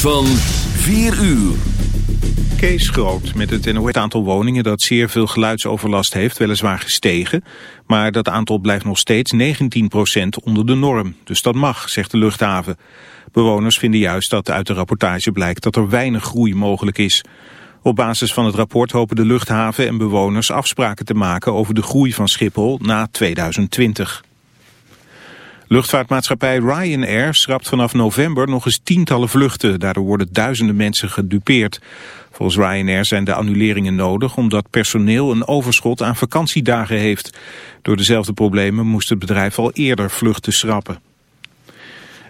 van 4 uur. Kees Groot met het NOS aantal woningen dat zeer veel geluidsoverlast heeft weliswaar gestegen. Maar dat aantal blijft nog steeds 19% onder de norm. Dus dat mag, zegt de luchthaven. Bewoners vinden juist dat uit de rapportage blijkt dat er weinig groei mogelijk is. Op basis van het rapport hopen de luchthaven en bewoners afspraken te maken over de groei van Schiphol na 2020. Luchtvaartmaatschappij Ryanair schrapt vanaf november nog eens tientallen vluchten. Daardoor worden duizenden mensen gedupeerd. Volgens Ryanair zijn de annuleringen nodig omdat personeel een overschot aan vakantiedagen heeft. Door dezelfde problemen moest het bedrijf al eerder vluchten schrappen.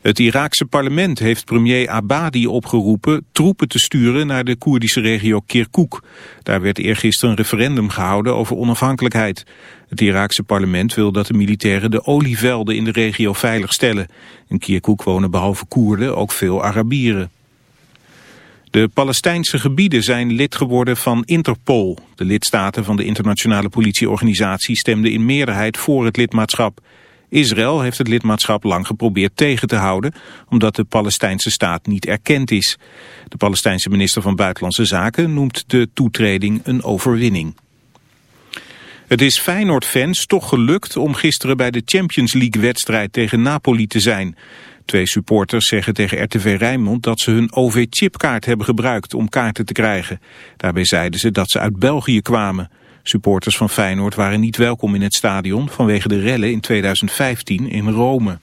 Het Iraakse parlement heeft premier Abadi opgeroepen troepen te sturen naar de Koerdische regio Kirkuk. Daar werd eergisteren een referendum gehouden over onafhankelijkheid. Het Iraakse parlement wil dat de militairen de olievelden in de regio veiligstellen. In Kirkuk wonen behalve Koerden ook veel Arabieren. De Palestijnse gebieden zijn lid geworden van Interpol. De lidstaten van de internationale politieorganisatie stemden in meerderheid voor het lidmaatschap. Israël heeft het lidmaatschap lang geprobeerd tegen te houden, omdat de Palestijnse staat niet erkend is. De Palestijnse minister van Buitenlandse Zaken noemt de toetreding een overwinning. Het is Feyenoord-fans toch gelukt om gisteren bij de Champions League-wedstrijd tegen Napoli te zijn. Twee supporters zeggen tegen RTV Rijnmond dat ze hun OV-chipkaart hebben gebruikt om kaarten te krijgen. Daarbij zeiden ze dat ze uit België kwamen. Supporters van Feyenoord waren niet welkom in het stadion vanwege de rellen in 2015 in Rome.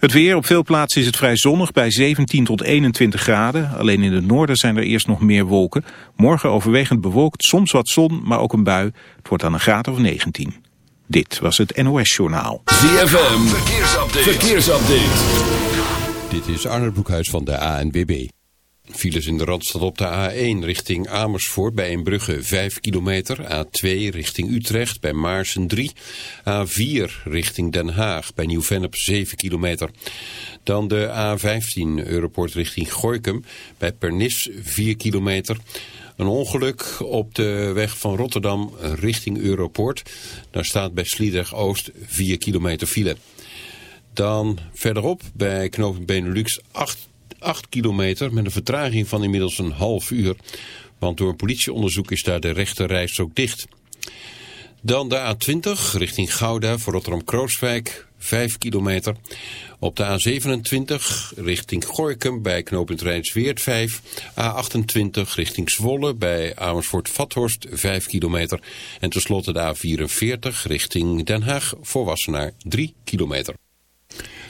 Het weer, op veel plaatsen is het vrij zonnig bij 17 tot 21 graden. Alleen in het noorden zijn er eerst nog meer wolken. Morgen overwegend bewolkt, soms wat zon, maar ook een bui. Het wordt dan een graad of 19. Dit was het NOS Journaal. ZFM, verkeersupdate. verkeersupdate. Dit is Arnold Broekhuis van de ANWB. Files in de Randstad op de A1 richting Amersfoort bij Brugge 5 kilometer. A2 richting Utrecht bij Maarsen 3. A4 richting Den Haag bij Nieuw-Vennep 7 kilometer. Dan de A15 Europort richting Gorkum bij Pernis 4 kilometer. Een ongeluk op de weg van Rotterdam richting Europort. Daar staat bij Sliedrecht Oost 4 kilometer file. Dan verderop bij knooppunt Benelux 8 8 kilometer met een vertraging van inmiddels een half uur. Want door een politieonderzoek is daar de rechte ook dicht. Dan de A20 richting Gouda voor Rotterdam-Krooswijk, 5 kilometer. Op de A27 richting Gorkum bij knooppunt Rijnsweert 5. A28 richting Zwolle bij Amersfoort-Vathorst 5 kilometer. En tenslotte de A44 richting Den Haag voor Wassenaar 3 kilometer.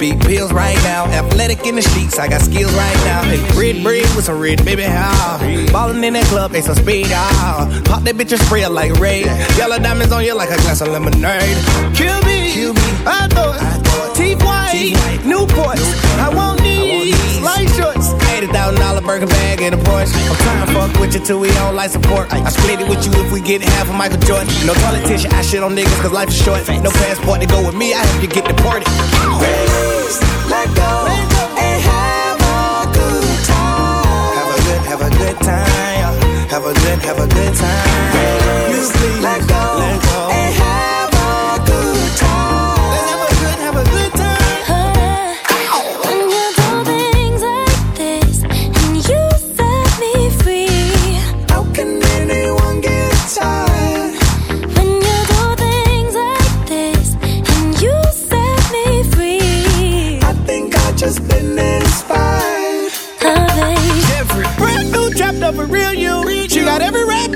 Big pills right now. Athletic in the streets. I got skills right now. Hey, red, red with some red, baby, how? Ballin' in that club, they some speed, ah. Pop that bitch and spray it like Ray. Yellow diamonds on you like a glass of lemonade. Kill me, Kill me. I thought, I thought. T-White, Newport. Newport. I want these, light shorts. $80,000 burger bag and a Porsche. I'm trying to fuck with you till we don't like support. I split it with you if we get half of Michael Jordan. No politician, I shit on niggas cause life is short. No passport to go with me, I have to get deported. Hey. have a good time.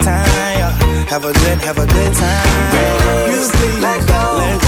time. Yeah. Have a good, have a good time. You please. Let go. Let go.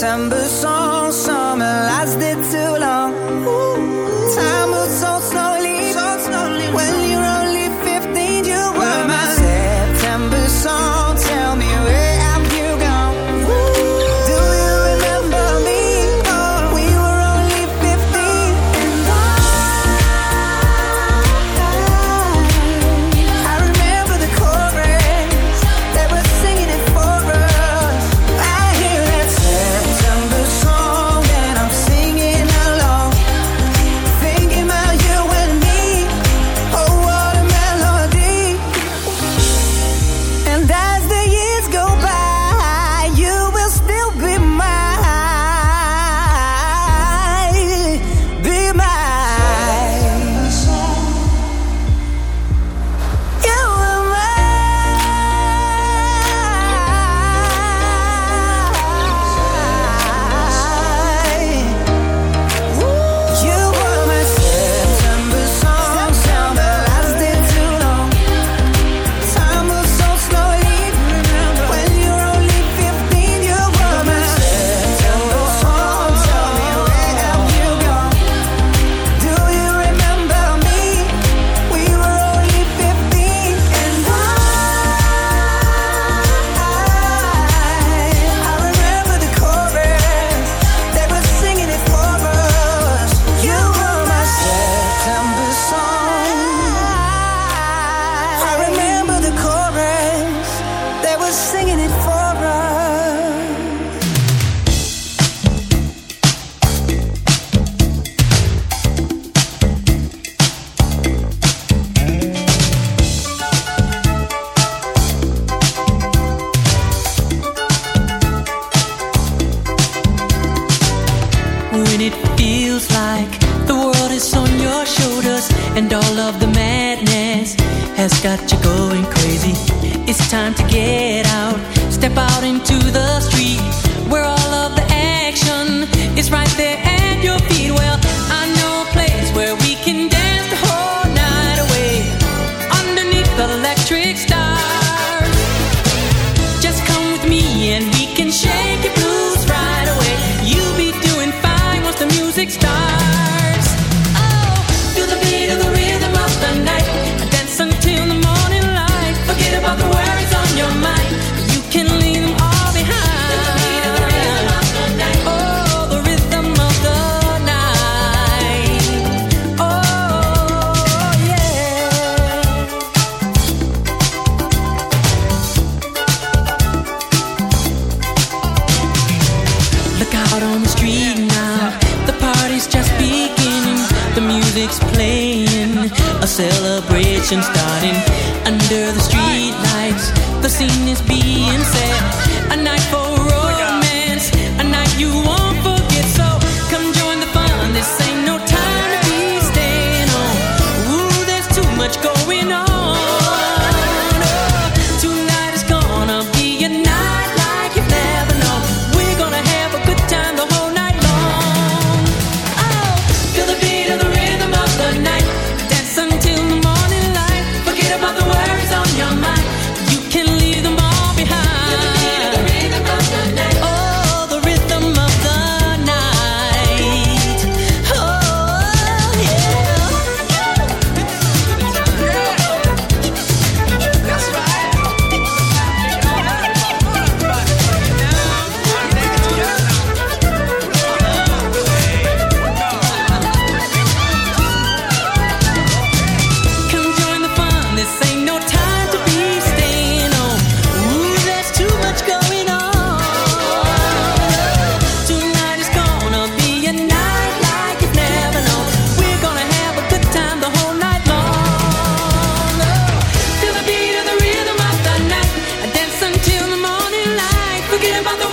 September song,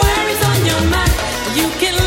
worries on your mind. You can.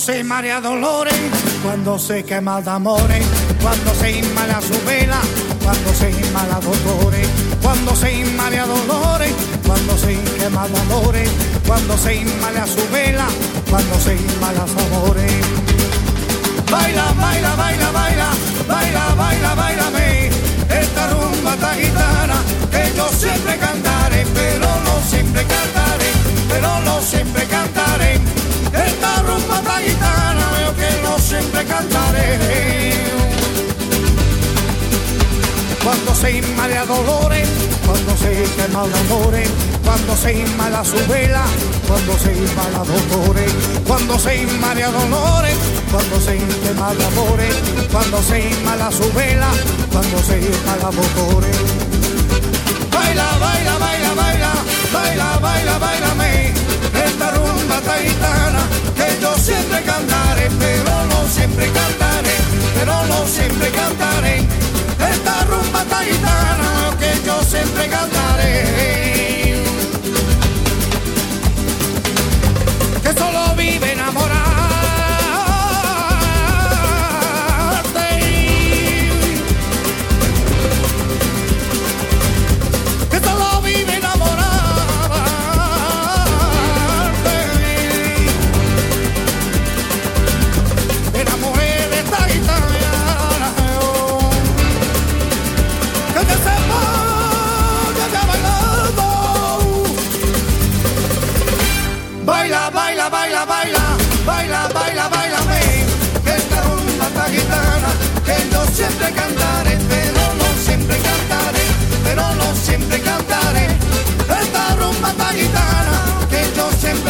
Se marea dolores, cuando se quema de amores, cuando se inmala su vela, cuando se inmala dolores, cuando se inmala dolores, cuando se quema de amores, cuando se inmala su vela, cuando se inmala amores. Baila, baila, baila, baila, baila, baila, bailame, esta rumba esta gitana que yo siempre cantaré, pero no siempre cantaré, pero no siempre cantaré. Siempre cantaré. Cuando se inmala dolores, cuando se quema amores, cuando se inmala su vela, cuando se inmala dolores, cuando se inmala dolores, cuando se quema amores, cuando se inmala su vela, cuando se inmala dolores. Baila, baila, baila, baila, baila, baila, bailame, esta rumba taitana que yo siempre cantaré, pero no siempre cantaré, pero no siempre cantaré. Esta rumba taitana que yo siempre cantaré. Que solo vive enamorarte.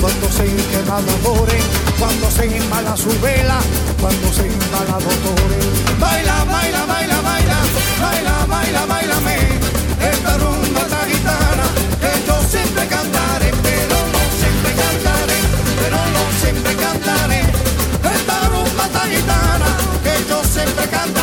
cuando se quema de amores, cuando se inmala su vela, cuando se inmala dolores. Baila, baila, baila, baila, baila, baila, bailame, esta rumba esta gitana que yo siempre cantaré, pero no siempre cantaré, pero no siempre cantaré. Esta rumba esta gitana que yo siempre cantaré,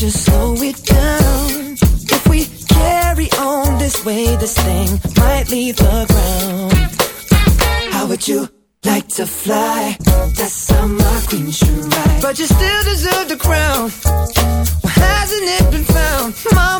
Girl, slow it down. If we carry on this way, this thing might leave the ground. How would you like to fly? That's how my queen should ride. But you still deserve the crown. Well, hasn't it been found? Mama,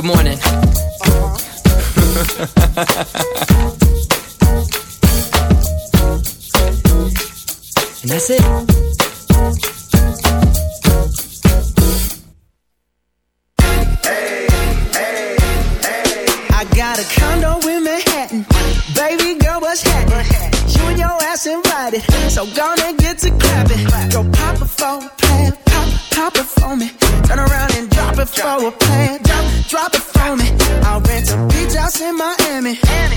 Good morning. and that's it. I got a condo in Manhattan. Baby girl, what's happening? You and your ass invited. So gonna get to clapping. Go pop it for a plan. Pop, pop it for me. Turn around and drop it for a plan.